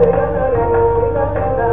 Yeah, no.